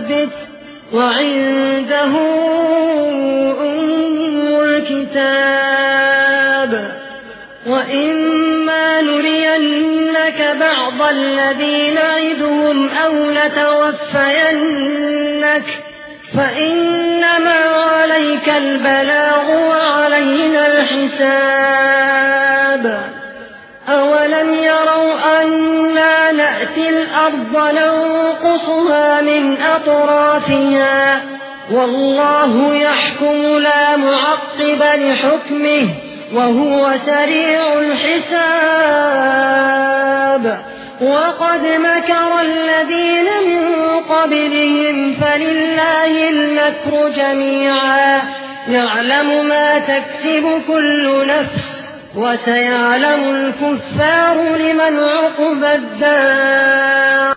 ويثبت وعنده أم الكتاب. وإما نرينك بعض الذي نعدهم أو نتوفينك. فإنما عليك البلاغ وعلينا الحساب. نأتي الأرض ننقصها من أطرافها والله يحكم لا معقب لحكمه وهو سريع الحساب وقد مكر الذين من قبلهم فلله المكر جميعا يعلم ما تكسب كل نفس وسيعلم الكفار لمن عقب الدار.